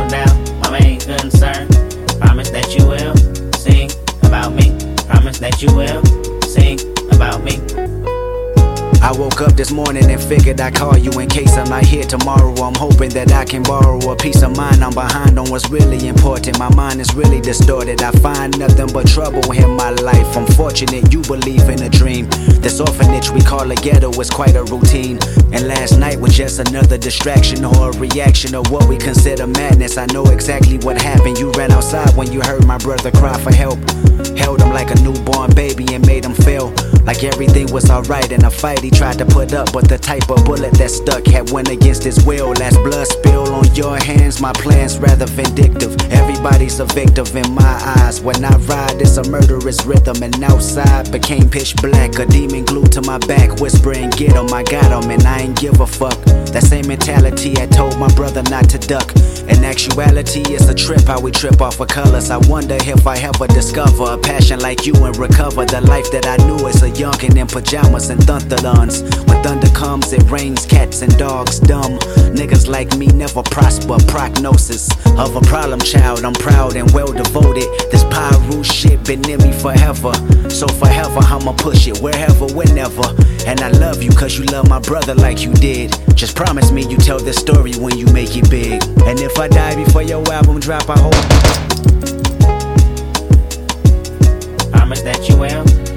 no doubt. Mama ain't concerned. Promise that you will sing about me. Promise that you will this morning and figured I'd call you in case I'm not here tomorrow. I'm hoping that I can borrow a piece of mind. I'm behind on what's really important. My mind is really distorted. I find nothing but trouble in my life. I'm fortunate you believe in a dream. This orphanage we call a ghetto is quite a routine. And last night was just another distraction or a reaction of what we consider madness. I know exactly what happened. You ran outside when you heard my brother cry for help. Held him like a newborn baby and made him feel like everything was alright in a fight he tried to put up. But the type of bullet that stuck had went against his will. Last blood spill on your hands, my plan's rather vindictive. Everybody's a victim in my eyes. When I ride, it's a murderous rhythm. And outside became pitch black. A demon glued to my back, whispering, Get him, I got him, and I ain't give a fuck. That same mentality I told my brother not to duck. In actuality, it's a trip how we trip off of colors. I wonder if I ever discover a passion like you and recover the life that I knew as a youngin' in pajamas and thunderlons. When thunder comes, it rains cats and dogs dumb. Niggas like me never prosper. Prognosis of a problem child. I'm proud and well devoted. Been in me forever. So forever, I'ma push it wherever, whenever. And I love you cause you love my brother like you did. Just promise me you tell this story when you make it big. And if I die before your album drop, I hope. Promise that you will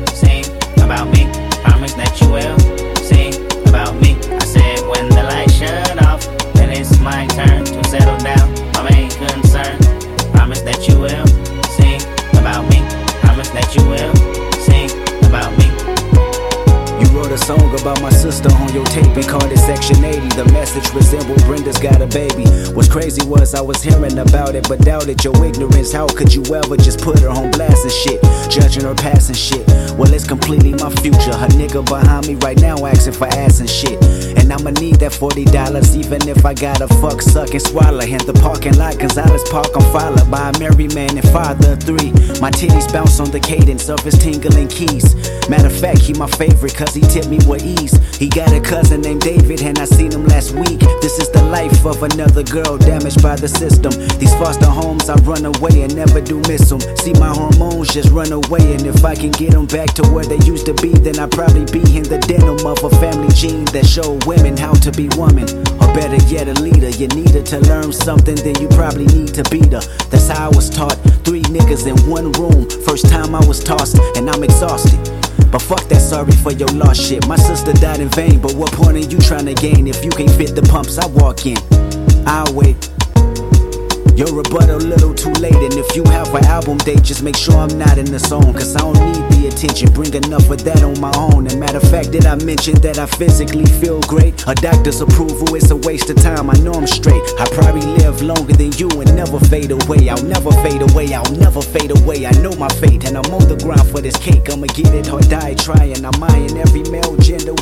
about my sister on your tape and called it Section 80. The message resembled Brenda's got a baby. What's crazy was I was hearing about it, but doubted your ignorance. How could you ever just put her on blast and shit? Judging her past and shit. Well, it's completely my future. Her nigga behind me right now asking for ass and shit. And I'ma need that $40 even if I gotta fuck, suck, and swallow. In the parking lot, Gonzales Park, I'm followed by a married man and father of three. My titties bounce on the cadence of his tingling keys. Matter of fact, he my favorite cause he tipped me with ease. He got a cousin named David, and I seen him last week. This is the life of another girl damaged by the system. These foster homes, I run away and never do miss them. See my hormones just run away, and if I can get them back to where they used to be, then I'd probably be in the denim of a family gene that show women how to be woman. Or better yet, a leader. You need her to learn something, then you probably need to beat her. That's how I was taught. Three niggas in one room. First time I was tossed, and I'm exhausted. But fuck that sorry for your lost shit. My sister died in vain, but what point are you trying to gain if you can't fit the pumps I walk in? I'll wait. Your rebuttal a little too late, and if you have an album date, just make sure I'm not in the zone. Cause I don't need the attention, bring enough of that on my own. And matter of fact, did I mention that I physically feel great? A doctor's approval is a waste of time, I know I'm straight. I probably live longer than you and never fade away. I'll never fade away, I'll never fade away. I know my fate, and I'm on the ground for this cake. I'ma get it or die trying. I'm eyeing every male gender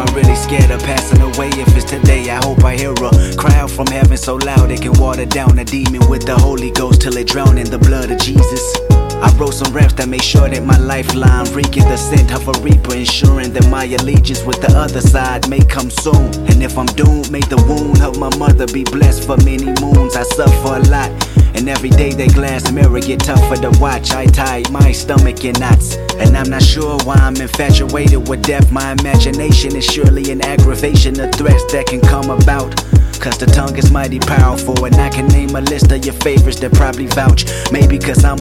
myself, am I really scared of passing away? If it's today, I hope I hear a cry out from heaven so loud it can water down a demon with the Holy Ghost till it drown in the blood of Jesus. I wrote some raps that make sure that my lifeline reeking the scent of a reaper, ensuring that my allegiance with the other side may come soon. And if I'm doomed, may the wound of my mother be blessed for many moons. I suffer a lot. And every day that glass mirror get tougher to watch. I tie my stomach in knots. And I'm not sure why I'm infatuated with death. My imagination is surely an aggravation of threats that can come about. Cause the tongue is mighty powerful. And I can name a list of your favorites that probably vouch. Maybe cause I'm